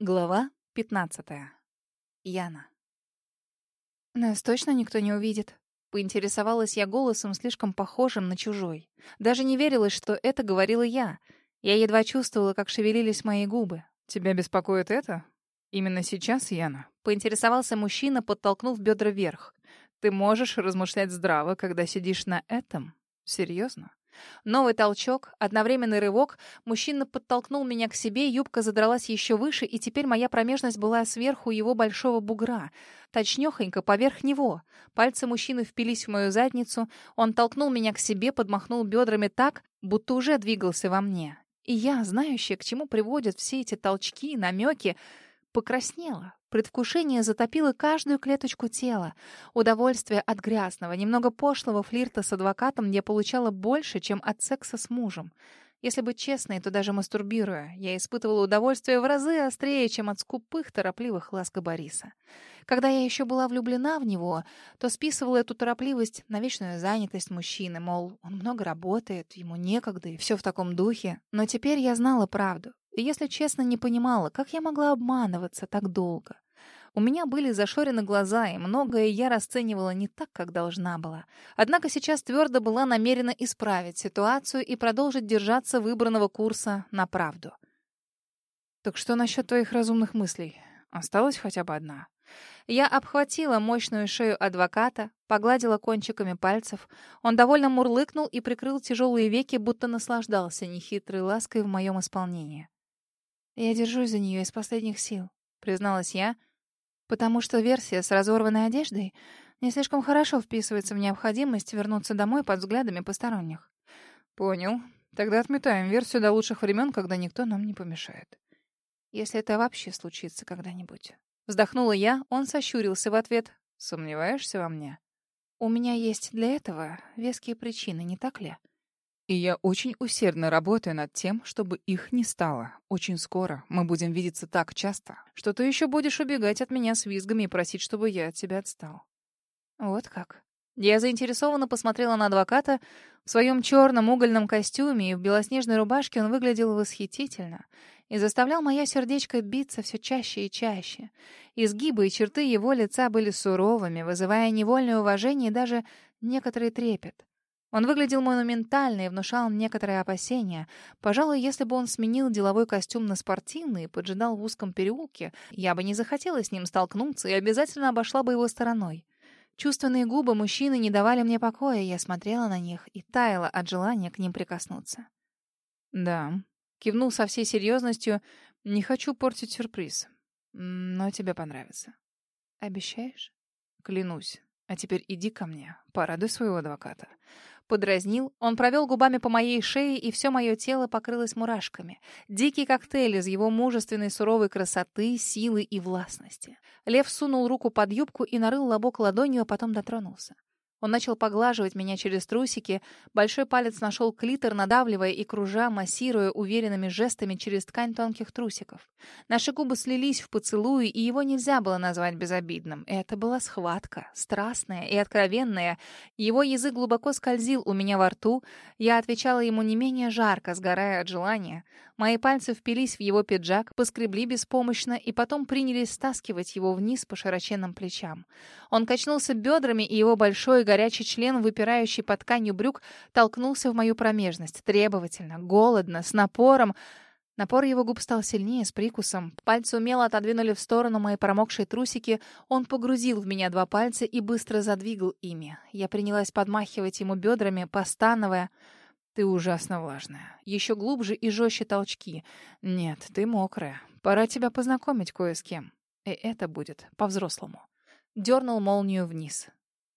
Глава 15. Яна. «Нас точно никто не увидит?» Поинтересовалась я голосом, слишком похожим на чужой. Даже не верилось, что это говорила я. Я едва чувствовала, как шевелились мои губы. «Тебя беспокоит это? Именно сейчас, Яна?» Поинтересовался мужчина, подтолкнув бедра вверх. «Ты можешь размышлять здраво, когда сидишь на этом? Серьезно? Новый толчок, одновременный рывок, мужчина подтолкнул меня к себе, юбка задралась еще выше, и теперь моя промежность была сверху его большого бугра, точнёхонько поверх него. Пальцы мужчины впились в мою задницу, он толкнул меня к себе, подмахнул бедрами так, будто уже двигался во мне. И я, знающая, к чему приводят все эти толчки намеки, покраснела, Предвкушение затопило каждую клеточку тела. Удовольствие от грязного, немного пошлого флирта с адвокатом я получала больше, чем от секса с мужем. Если быть честной, то даже мастурбируя, я испытывала удовольствие в разы острее, чем от скупых, торопливых ласк Бориса. Когда я еще была влюблена в него, то списывала эту торопливость на вечную занятость мужчины, мол, он много работает, ему некогда и все в таком духе. Но теперь я знала правду. И, если честно, не понимала, как я могла обманываться так долго. У меня были зашорены глаза, и многое я расценивала не так, как должна была. Однако сейчас твердо была намерена исправить ситуацию и продолжить держаться выбранного курса на правду. «Так что насчет твоих разумных мыслей? Осталась хотя бы одна?» Я обхватила мощную шею адвоката, погладила кончиками пальцев. Он довольно мурлыкнул и прикрыл тяжелые веки, будто наслаждался нехитрой лаской в моем исполнении. «Я держусь за нее из последних сил», — призналась я, — Потому что версия с разорванной одеждой не слишком хорошо вписывается в необходимость вернуться домой под взглядами посторонних. Понял. Тогда отметаем версию до лучших времен, когда никто нам не помешает. Если это вообще случится когда-нибудь. Вздохнула я, он сощурился в ответ. «Сомневаешься во мне?» «У меня есть для этого веские причины, не так ли?» И я очень усердно работаю над тем, чтобы их не стало. Очень скоро мы будем видеться так часто, что ты еще будешь убегать от меня с визгами и просить, чтобы я от тебя отстал. Вот как. Я заинтересованно посмотрела на адвоката. В своем черном угольном костюме и в белоснежной рубашке он выглядел восхитительно и заставлял мое сердечко биться все чаще и чаще. Изгибы и черты его лица были суровыми, вызывая невольное уважение и даже некоторый трепет. Он выглядел монументально и внушал некоторые опасения. Пожалуй, если бы он сменил деловой костюм на спортивный и поджидал в узком переулке, я бы не захотела с ним столкнуться и обязательно обошла бы его стороной. Чувственные губы мужчины не давали мне покоя, я смотрела на них и таяла от желания к ним прикоснуться. «Да», — кивнул со всей серьезностью, — «не хочу портить сюрприз, но тебе понравится». «Обещаешь?» «Клянусь. А теперь иди ко мне, порадуй своего адвоката. Подразнил, он провел губами по моей шее, и все мое тело покрылось мурашками. Дикий коктейль из его мужественной суровой красоты, силы и властности. Лев сунул руку под юбку и нарыл лобок ладонью, а потом дотронулся. Он начал поглаживать меня через трусики, большой палец нашел клитор, надавливая и кружа, массируя уверенными жестами через ткань тонких трусиков. Наши губы слились в поцелуи, и его нельзя было назвать безобидным. Это была схватка, страстная и откровенная. Его язык глубоко скользил у меня во рту, я отвечала ему не менее жарко, сгорая от желания. Мои пальцы впились в его пиджак, поскребли беспомощно и потом принялись стаскивать его вниз по широченным плечам. Он качнулся бедрами, и его большой горячий член, выпирающий под тканью брюк, толкнулся в мою промежность, требовательно, голодно, с напором. Напор его губ стал сильнее, с прикусом. Пальцы умело отодвинули в сторону мои промокшие трусики. Он погрузил в меня два пальца и быстро задвигал ими. Я принялась подмахивать ему бедрами, постановая... «Ты ужасно влажная. Еще глубже и жестче толчки. Нет, ты мокрая. Пора тебя познакомить кое с кем. И это будет по-взрослому». Дернул молнию вниз.